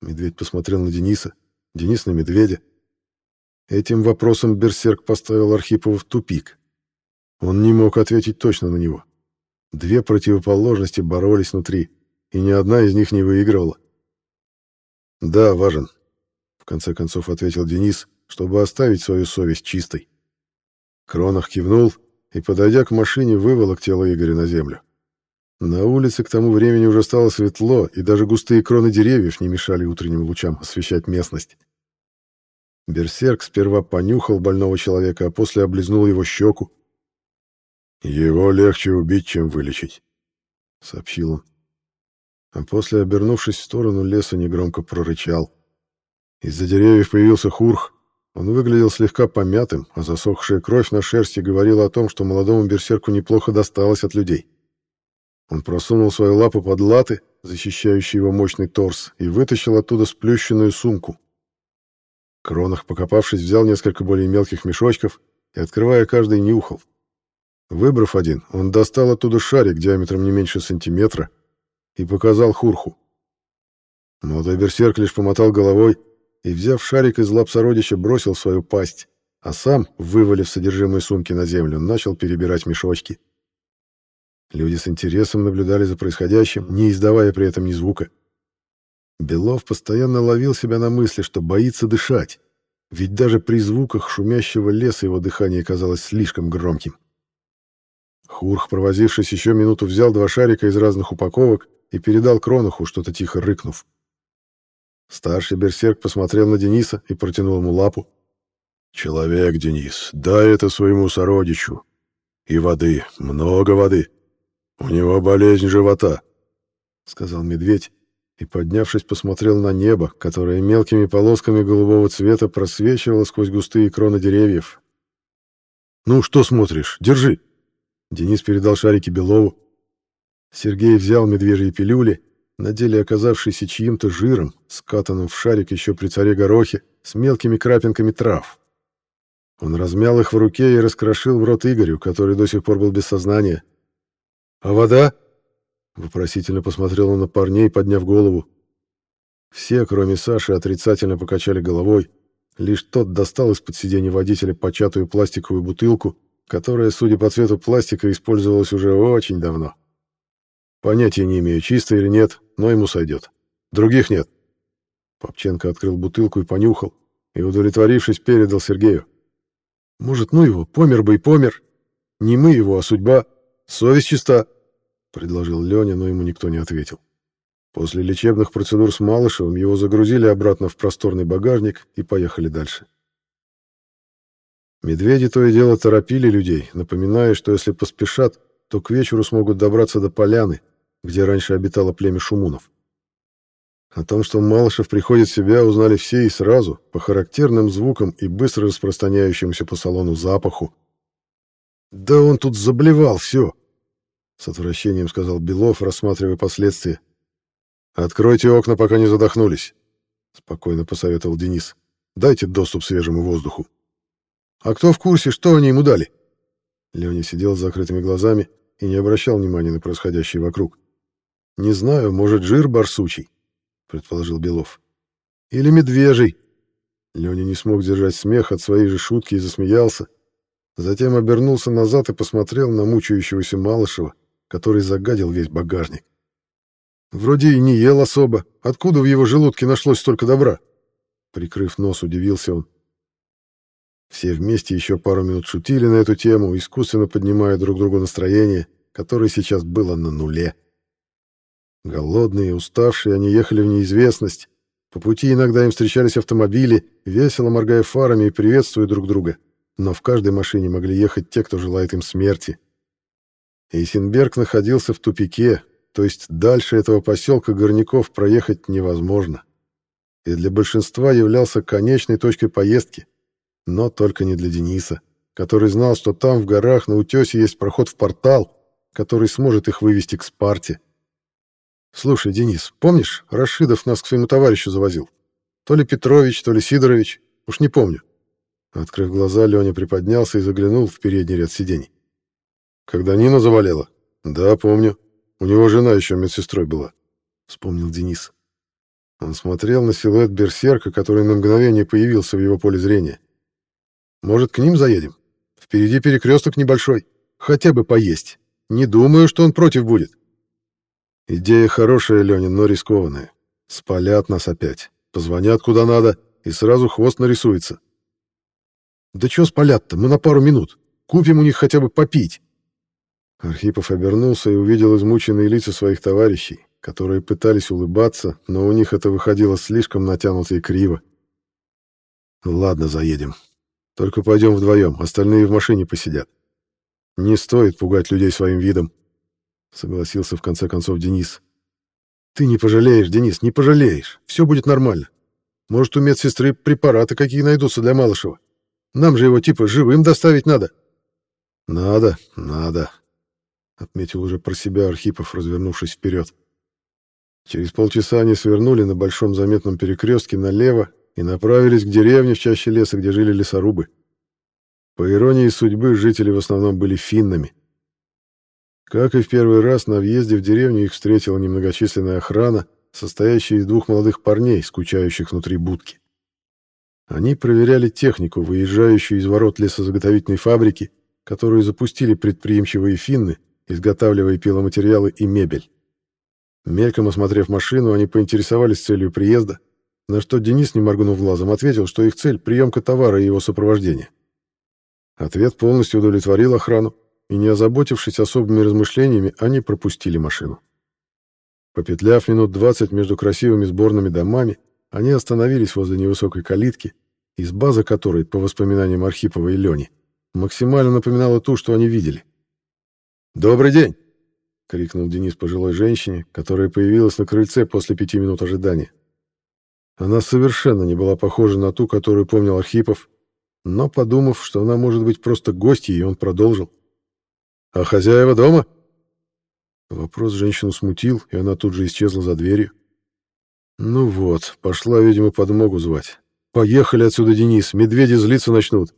Медведь посмотрел на Дениса, Денис на медведя. Этим вопросом Берсерк поставил Архипова в тупик. Он не мог ответить точно на него. Две противоположности боролись внутри, и ни одна из них не выигрывала. «Да, важен», — в конце концов ответил Денис, чтобы оставить свою совесть чистой. Кронах кивнул и, подойдя к машине, выволок тело Игоря на землю. На улице к тому времени уже стало светло, и даже густые кроны деревьев не мешали утренним лучам освещать местность. Берсерк сперва понюхал больного человека, а после облизнул его щеку. «Его легче убить, чем вылечить», — сообщил он. А после, обернувшись в сторону леса, негромко прорычал. Из-за деревьев появился Хурх. Он выглядел слегка помятым, а засохшая кровь на шерсти говорила о том, что молодому берсерку неплохо досталось от людей. Он просунул свою лапу под латы, защищающие его мощный торс, и вытащил оттуда сплющенную сумку. Кронах, покопавшись, взял несколько более мелких мешочков и, открывая каждый, нюхал. Выбрав один, он достал оттуда шарик диаметром не меньше сантиметра и показал Хурху. Молодой берсерк лишь помотал головой и, взяв шарик из лап сородича, бросил в свою пасть, а сам, вывалив содержимое сумки на землю, начал перебирать мешочки. Люди с интересом наблюдали за происходящим, не издавая при этом ни звука. Белов постоянно ловил себя на мысли, что боится дышать, ведь даже при звуках шумящего леса его дыхание казалось слишком громким. Хурх, провозившись еще минуту, взял два шарика из разных упаковок и передал Кронуху, что-то тихо рыкнув. Старший берсерк посмотрел на Дениса и протянул ему лапу. «Человек, Денис, дай это своему сородичу. И воды, много воды. У него болезнь живота», — сказал медведь и, поднявшись, посмотрел на небо, которое мелкими полосками голубого цвета просвечивало сквозь густые кроны деревьев. «Ну, что смотришь? Держи!» Денис передал шарики Белову. Сергей взял медвежьи пилюли, на деле оказавшиеся чьим-то жиром, скатанным в шарик еще при царе Горохе, с мелкими крапинками трав. Он размял их в руке и раскрошил в рот Игорю, который до сих пор был без сознания. «А вода?» — вопросительно посмотрел он на парней, подняв голову. Все, кроме Саши, отрицательно покачали головой. Лишь тот достал из-под сиденья водителя початую пластиковую бутылку, которая, судя по цвету пластика, использовалась уже очень давно. Понятия не имею, чисто или нет, но ему сойдет. Других нет. Попченко открыл бутылку и понюхал, и, удовлетворившись, передал Сергею. Может, ну его, помер бы и помер. Не мы его, а судьба. Совесть чиста, — предложил Леня, но ему никто не ответил. После лечебных процедур с Малышевым его загрузили обратно в просторный багажник и поехали дальше. Медведи то и дело торопили людей, напоминая, что если поспешат, то к вечеру смогут добраться до поляны, где раньше обитало племя шумунов. О том, что Малышев приходит в себя, узнали все и сразу, по характерным звукам и быстро распространяющемуся по салону запаху. «Да он тут заблевал, все!» — с отвращением сказал Белов, рассматривая последствия. «Откройте окна, пока не задохнулись», — спокойно посоветовал Денис. «Дайте доступ свежему воздуху». «А кто в курсе, что они ему дали?» Леня сидел с закрытыми глазами и не обращал внимания на происходящее вокруг. «Не знаю, может, жир барсучий?» — предположил Белов. «Или медвежий?» Леня не смог держать смех от своей же шутки и засмеялся. Затем обернулся назад и посмотрел на мучающегося Малышева, который загадил весь багажник. Вроде и не ел особо. Откуда в его желудке нашлось столько добра? Прикрыв нос, удивился он. Все вместе еще пару минут шутили на эту тему, искусственно поднимая друг другу настроение, которое сейчас было на нуле. Голодные, уставшие, они ехали в неизвестность. По пути иногда им встречались автомобили, весело моргая фарами и приветствуя друг друга. Но в каждой машине могли ехать те, кто желает им смерти. Эйсенберг находился в тупике, то есть дальше этого поселка горняков проехать невозможно. И для большинства являлся конечной точкой поездки. Но только не для Дениса, который знал, что там в горах на утесе есть проход в портал, который сможет их вывести к Спарте. «Слушай, Денис, помнишь, Рашидов нас к своему товарищу завозил? То ли Петрович, то ли Сидорович, уж не помню». Открыв глаза, Леня приподнялся и заглянул в передний ряд сидений. «Когда Нина заболела?» «Да, помню. У него жена еще медсестрой была», — вспомнил Денис. Он смотрел на силуэт берсерка, который на мгновение появился в его поле зрения. «Может, к ним заедем? Впереди перекресток небольшой. Хотя бы поесть. Не думаю, что он против будет». Идея хорошая, Леня, но рискованная. Спалят нас опять. Позвонят куда надо, и сразу хвост нарисуется. Да что спалят-то? Мы на пару минут. Купим у них хотя бы попить. Архипов обернулся и увидел измученные лица своих товарищей, которые пытались улыбаться, но у них это выходило слишком натянуто и криво. «Ладно, заедем. Только пойдем вдвоем, остальные в машине посидят. Не стоит пугать людей своим видом», согласился в конце концов Денис. Ты не пожалеешь, Денис, не пожалеешь. Все будет нормально. Может, у медсестры препараты какие найдутся для Малышева. Нам же его типа живым доставить надо. Надо, надо, отметил уже про себя Архипов, развернувшись вперед. Через полчаса они свернули на большом заметном перекрестке налево и направились к деревне в чаще леса, где жили лесорубы. По иронии судьбы, жители в основном были финнами. Как и в первый раз, на въезде в деревню их встретила немногочисленная охрана, состоящая из двух молодых парней, скучающих внутри будки. Они проверяли технику, выезжающую из ворот лесозаготовительной фабрики, которую запустили предприимчивые финны, изготавливая пиломатериалы и мебель. Мельком осмотрев машину, они поинтересовались целью приезда, на что Денис, не моргнув глазом, ответил, что их цель — приемка товара и его сопровождение. Ответ полностью удовлетворил охрану, и, не озаботившись особыми размышлениями, они пропустили машину. Попетляв минут двадцать между красивыми сборными домами, они остановились возле невысокой калитки, изба за которой, по воспоминаниям Архипова и Лени, максимально напоминала ту, что они видели. «Добрый день!» — крикнул Денис пожилой женщине, которая появилась на крыльце после пяти минут ожидания. Она совершенно не была похожа на ту, которую помнил Архипов, но, подумав, что она может быть просто гостьей, он продолжил. «А хозяева дома?» Вопрос женщину смутил, и она тут же исчезла за дверью. «Ну вот, пошла, видимо, подмогу звать. Поехали отсюда, Денис, медведи злиться начнут!»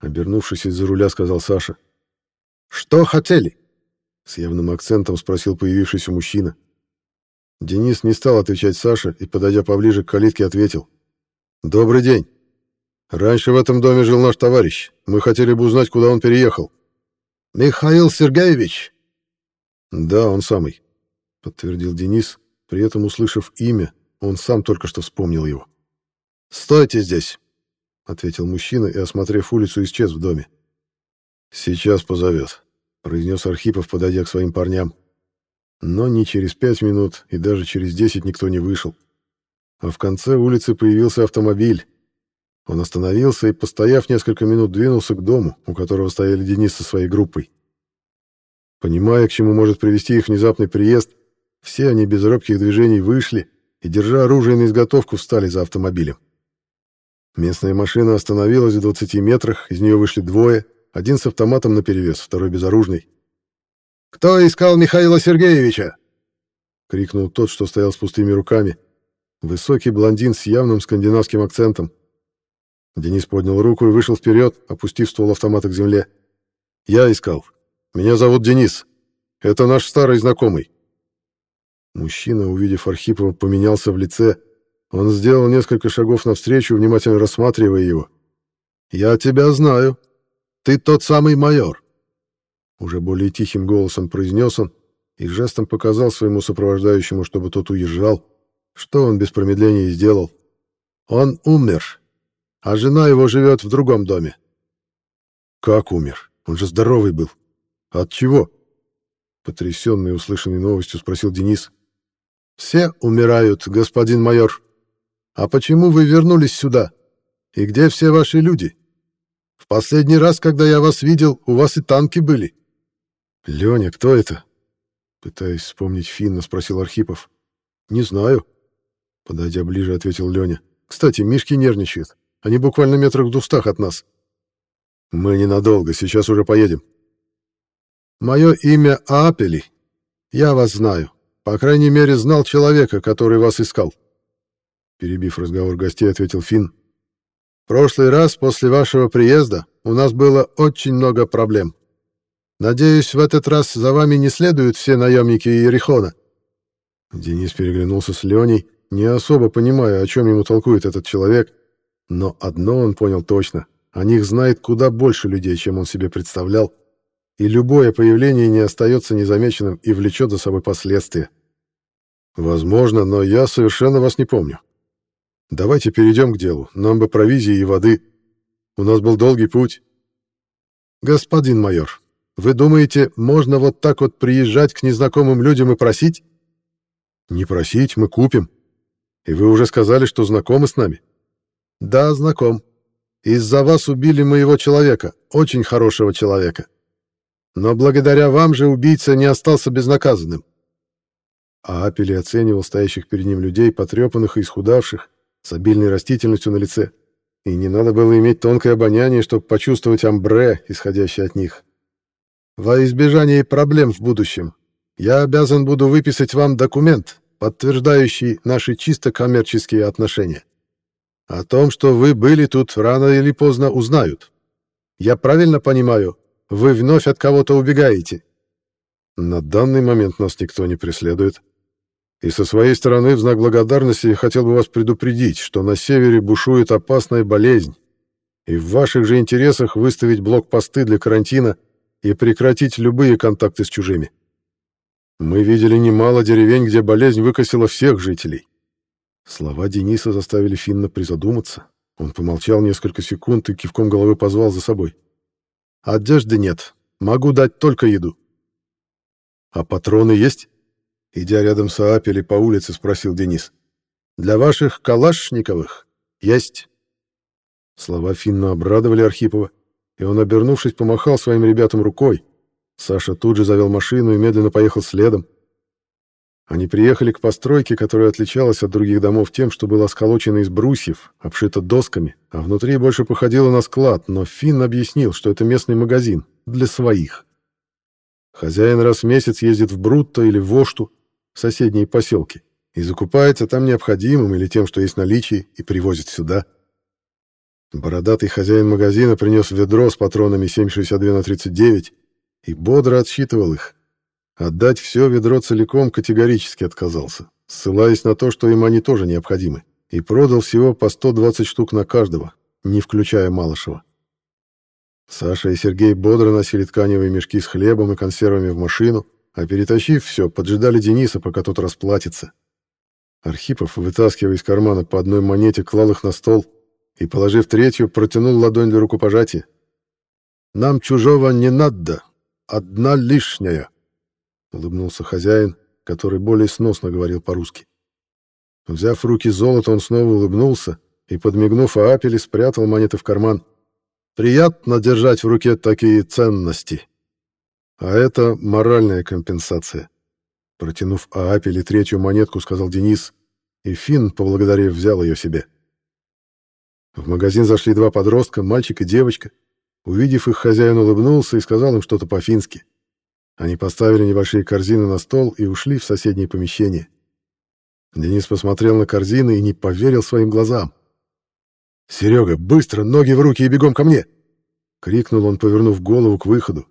Обернувшись из-за руля, сказал Саша. «Что хотели?» С явным акцентом спросил появившийся мужчина. Денис не стал отвечать Саше и, подойдя поближе к калитке, ответил. «Добрый день. Раньше в этом доме жил наш товарищ. Мы хотели бы узнать, куда он переехал». «Михаил Сергеевич?» «Да, он самый», — подтвердил Денис, при этом услышав имя, он сам только что вспомнил его. «Стойте здесь», — ответил мужчина и, осмотрев улицу, исчез в доме. «Сейчас позовет», — произнес Архипов, подойдя к своим парням. Но ни через пять минут и даже через десять никто не вышел. А в конце улицы появился автомобиль. Он остановился и, постояв несколько минут, двинулся к дому, у которого стояли Денис со своей группой. Понимая, к чему может привести их внезапный приезд, все они без робких движений вышли и, держа оружие на изготовку, встали за автомобилем. Местная машина остановилась в 20 метрах, из нее вышли двое, один с автоматом наперевес, второй безоружный. «Кто искал Михаила Сергеевича?» — крикнул тот, что стоял с пустыми руками. Высокий блондин с явным скандинавским акцентом. Денис поднял руку и вышел вперед, опустив ствол автомата к земле. «Я искал. Меня зовут Денис. Это наш старый знакомый». Мужчина, увидев Архипова, поменялся в лице. Он сделал несколько шагов навстречу, внимательно рассматривая его. «Я тебя знаю. Ты тот самый майор. Уже более тихим голосом произнес он и жестом показал своему сопровождающему, чтобы тот уезжал, что он без промедления и сделал. Он умер, а жена его живет в другом доме. Как умер? Он же здоровый был. От чего? Потрясенный услышанной новостью спросил Денис. Все умирают, господин майор. А почему вы вернулись сюда? И где все ваши люди? В последний раз, когда я вас видел, у вас и танки были. «Леня, кто это?» Пытаясь вспомнить Финна, спросил Архипов. «Не знаю». Подойдя ближе, ответил Леня. «Кстати, Мишки нервничают. Они буквально метрах в двухстах от нас». «Мы ненадолго, сейчас уже поедем». «Мое имя Апели. Я вас знаю. По крайней мере, знал человека, который вас искал». Перебив разговор гостей, ответил Финн. «В прошлый раз после вашего приезда у нас было очень много проблем. Надеюсь, в этот раз за вами не следуют все наемники Иерихона». Денис переглянулся с Леней, не особо понимая, о чем ему толкует этот человек, но одно он понял точно. О них знает куда больше людей, чем он себе представлял, и любое появление не остается незамеченным и влечет за собой последствия. «Возможно, но я совершенно вас не помню. Давайте перейдем к делу. Нам бы провизии и воды. У нас был долгий путь». «Господин майор, вы думаете, можно вот так вот приезжать к незнакомым людям и просить? Не просить, мы купим. И вы уже сказали, что знакомы с нами? Да, знаком. Из-за вас убили моего человека, очень хорошего человека. Но благодаря вам же убийца не остался безнаказанным. А Апели оценивал стоящих перед ним людей, потрепанных и исхудавших, с обильной растительностью на лице. И не надо было иметь тонкое обоняние, чтобы почувствовать амбре, исходящее от них. Во избежание проблем в будущем я обязан буду выписать вам документ, подтверждающий наши чисто коммерческие отношения. О том, что вы были тут, рано или поздно узнают. Я правильно понимаю, вы вновь от кого-то убегаете? На данный момент нас никто не преследует. И со своей стороны, в знак благодарности, я хотел бы вас предупредить, что на севере бушует опасная болезнь, и в ваших же интересах выставить блокпосты для карантина и прекратить любые контакты с чужими. Мы видели немало деревень, где болезнь выкосила всех жителей. Слова Дениса заставили Финна призадуматься. Он помолчал несколько секунд и кивком головы позвал за собой. «Одежды нет. Могу дать только еду». «А патроны есть?» Идя рядом с Апелей по улице, спросил Денис. «Для ваших калашниковых есть». Слова Финна обрадовали Архипова, и он, обернувшись, помахал своим ребятам рукой. Саша тут же завел машину и медленно поехал следом. Они приехали к постройке, которая отличалась от других домов тем, что была сколочена из брусьев, обшита досками, а внутри больше походила на склад, но Финн объяснил, что это местный магазин для своих. Хозяин раз в месяц ездит в Брутто или в Ошту, в соседние поселки, и закупается там необходимым или тем, что есть в наличии, и привозит сюда. Бородатый хозяин магазина принес ведро с патронами 7,62 на 39 и бодро отсчитывал их. Отдать все ведро целиком категорически отказался, ссылаясь на то, что им они тоже необходимы, и продал всего по 120 штук на каждого, не включая Малышева. Саша и Сергей бодро носили тканевые мешки с хлебом и консервами в машину, а перетащив все, поджидали Дениса, пока тот расплатится. Архипов, вытаскивая из кармана по одной монете, клал их на стол и, положив третью, протянул ладонь для рукопожатия. «Нам чужого не надо, одна лишняя», — улыбнулся хозяин, который более сносно говорил по-русски. Взяв в руки золото, он снова улыбнулся и, подмигнув Аапеле, спрятал монеты в карман. «Приятно держать в руке такие ценности. А это моральная компенсация». Протянув Аапеле третью монетку, сказал Денис, и Финн, поблагодарив, взял ее себе. В магазин зашли два подростка, мальчик и девочка. Увидев их, хозяин улыбнулся и сказал им что-то по-фински. Они поставили небольшие корзины на стол и ушли в соседнее помещение. Денис посмотрел на корзины и не поверил своим глазам. «Серега, быстро, ноги в руки и бегом ко мне!» — крикнул он, повернув голову к выходу.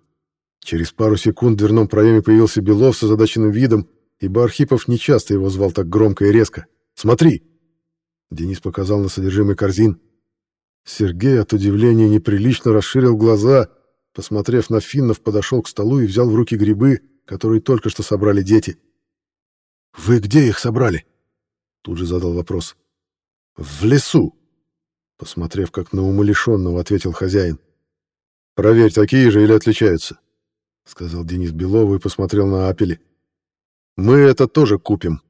Через пару секунд в дверном проеме появился Белов с озадаченным видом, ибо Архипов нечасто его звал так громко и резко. «Смотри!» Денис показал на содержимое корзин. Сергей от удивления неприлично расширил глаза, посмотрев на финнов, подошел к столу и взял в руки грибы, которые только что собрали дети. «Вы где их собрали?» Тут же задал вопрос. «В лесу», посмотрев как на умалишенного, ответил хозяин. «Проверь, такие же или отличаются?» сказал Денис Белову и посмотрел на Апели. «Мы это тоже купим».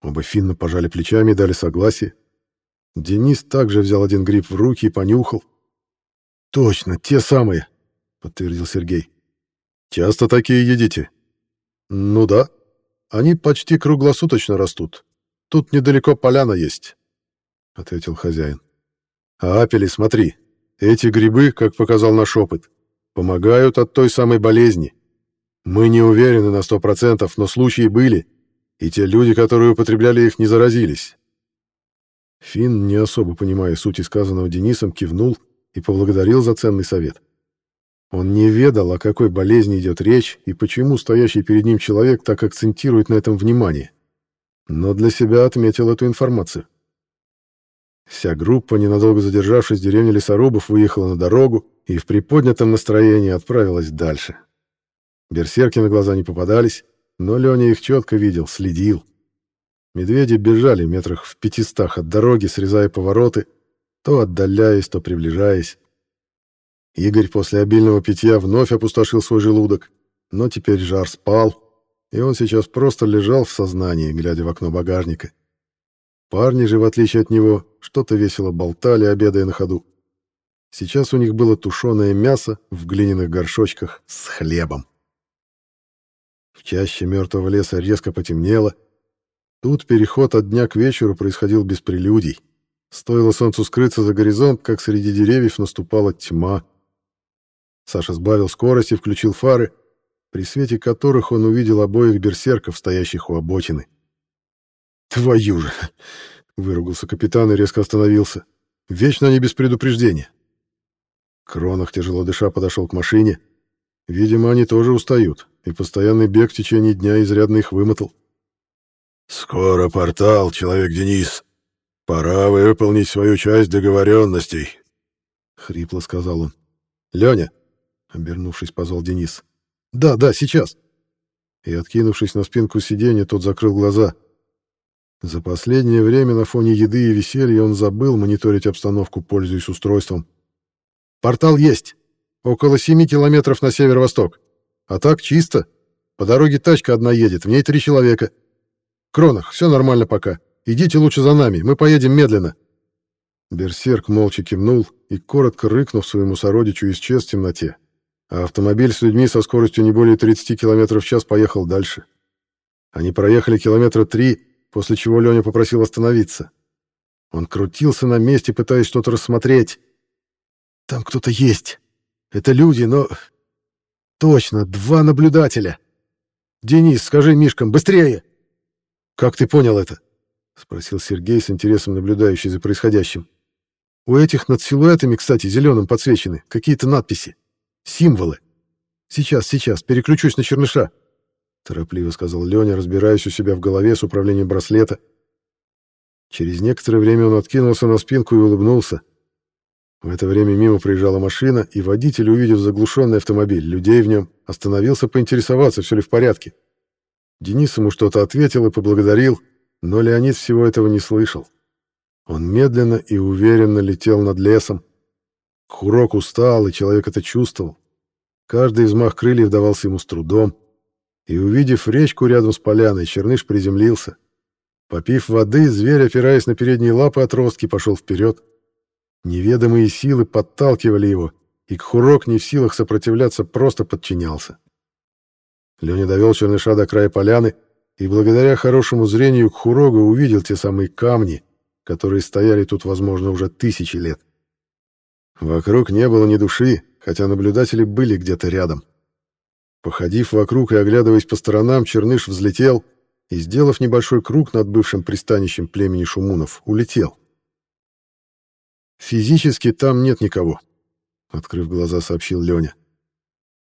Оба финна пожали плечами и дали согласие. Денис также взял один гриб в руки и понюхал. «Точно, те самые», — подтвердил Сергей. «Часто такие едите?» «Ну да. Они почти круглосуточно растут. Тут недалеко поляна есть», — ответил хозяин. «А апели, смотри, эти грибы, как показал наш опыт, помогают от той самой болезни. Мы не уверены на сто процентов, но случаи были, и те люди, которые употребляли их, не заразились. Финн, не особо понимая сути сказанного Денисом, кивнул и поблагодарил за ценный совет. Он не ведал, о какой болезни идет речь и почему стоящий перед ним человек так акцентирует на этом внимание. Но для себя отметил эту информацию. Вся группа, ненадолго задержавшись в деревне лесорубов, выехала на дорогу и в приподнятом настроении отправилась дальше. Берсерки на глаза не попадались, но Леня их четко видел, следил. Медведи бежали метрах в пятистах от дороги, срезая повороты, то отдаляясь, то приближаясь. Игорь после обильного питья вновь опустошил свой желудок, но теперь жар спал, и он сейчас просто лежал в сознании, глядя в окно багажника. Парни же, в отличие от него, что-то весело болтали, обедая на ходу. Сейчас у них было тушеное мясо в глиняных горшочках с хлебом. В чаще мертвого леса резко потемнело, Тут переход от дня к вечеру происходил без прелюдий. Стоило солнцу скрыться за горизонт, как среди деревьев наступала тьма. Саша сбавил скорость и включил фары, при свете которых он увидел обоих берсерков, стоящих у обочины. «Твою же!» — выругался капитан и резко остановился. «Вечно они без предупреждения». Кронах, тяжело дыша, подошел к машине. Видимо, они тоже устают, и постоянный бег в течение дня изрядно их вымотал. «Скоро портал, человек Денис. Пора выполнить свою часть договоренностей», — хрипло сказал он. «Леня», — обернувшись, позвал Денис. «Да, да, сейчас». И, откинувшись на спинку сиденья, тот закрыл глаза. За последнее время на фоне еды и веселья он забыл мониторить обстановку, пользуясь устройством. «Портал есть!» около 7 километров на северо-восток. А так чисто. По дороге тачка одна едет, в ней три человека. Кронах, все нормально пока. Идите лучше за нами, мы поедем медленно». Берсерк молча кивнул и, коротко рыкнув своему сородичу, исчез в темноте. А автомобиль с людьми со скоростью не более 30 км в час поехал дальше. Они проехали километра три, после чего Леня попросил остановиться. Он крутился на месте, пытаясь что-то рассмотреть. «Там кто-то есть. Это люди, но...» «Точно, два наблюдателя. Денис, скажи Мишкам, быстрее!» «Как ты понял это?» — спросил Сергей с интересом, наблюдающий за происходящим. «У этих над силуэтами, кстати, зеленым подсвечены, какие-то надписи. Символы. Сейчас, сейчас, переключусь на черныша», — торопливо сказал Леня, разбираясь у себя в голове с управлением браслета. Через некоторое время он откинулся на спинку и улыбнулся. В это время мимо проезжала машина, и водитель, увидев заглушенный автомобиль, людей в нем, остановился поинтересоваться, все ли в порядке. Денис ему что-то ответил и поблагодарил, но Леонид всего этого не слышал. Он медленно и уверенно летел над лесом. Хурок устал, и человек это чувствовал. Каждый взмах крыльев давался ему с трудом. И, увидев речку рядом с поляной, Черныш приземлился. Попив воды, зверь, опираясь на передние лапы отростки, пошел вперед. Неведомые силы подталкивали его, и Кхурок не в силах сопротивляться, просто подчинялся. Леня довел черныша до края поляны, и благодаря хорошему зрению Кхурога увидел те самые камни, которые стояли тут, возможно, уже тысячи лет. Вокруг не было ни души, хотя наблюдатели были где-то рядом. Походив вокруг и оглядываясь по сторонам, Черныш взлетел и, сделав небольшой круг над бывшим пристанищем племени Шумунов, улетел. «Физически там нет никого», — открыв глаза, сообщил Леня.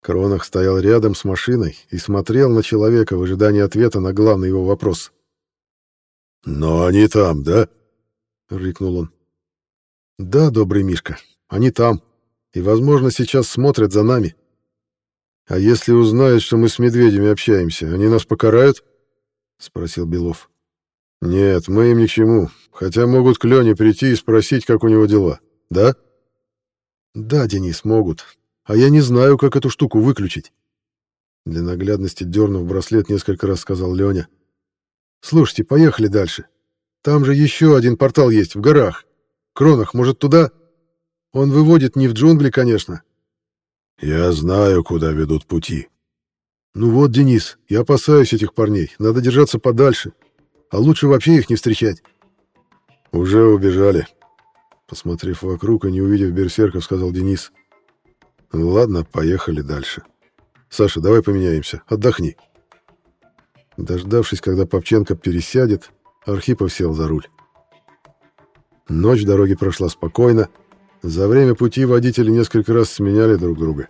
Кронах стоял рядом с машиной и смотрел на человека в ожидании ответа на главный его вопрос. «Но они там, да?» — рыкнул он. «Да, добрый Мишка, они там, и, возможно, сейчас смотрят за нами. А если узнают, что мы с медведями общаемся, они нас покарают?» — спросил Белов. «Нет, мы им ни к чему. Хотя могут к Лене прийти и спросить, как у него дела. Да?» «Да, Денис, могут. А я не знаю, как эту штуку выключить». Для наглядности дернув браслет, несколько раз сказал Леня. «Слушайте, поехали дальше. Там же еще один портал есть, в горах. Кронах, может, туда? Он выводит не в джунгли, конечно». «Я знаю, куда ведут пути». «Ну вот, Денис, я опасаюсь этих парней. Надо держаться подальше. А лучше вообще их не встречать. Уже убежали. Посмотрев вокруг и не увидев берсерков, сказал Денис. Ну ладно, поехали дальше. Саша, давай поменяемся. Отдохни. Дождавшись, когда Попченко пересядет, Архипов сел за руль. Ночь дороги прошла спокойно. За время пути водители несколько раз сменяли друг друга.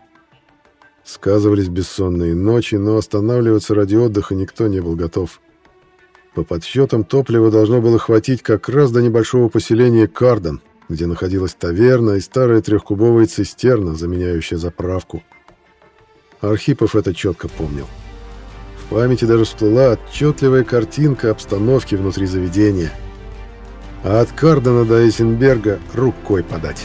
Сказывались бессонные ночи, но останавливаться ради отдыха никто не был готов. По подсчетам, топлива должно было хватить как раз до небольшого поселения Карден, где находилась таверна и старая трехкубовая цистерна, заменяющая заправку. Архипов это четко помнил. В памяти даже всплыла отчетливая картинка обстановки внутри заведения. А от Кардена до Эйсенберга рукой подать.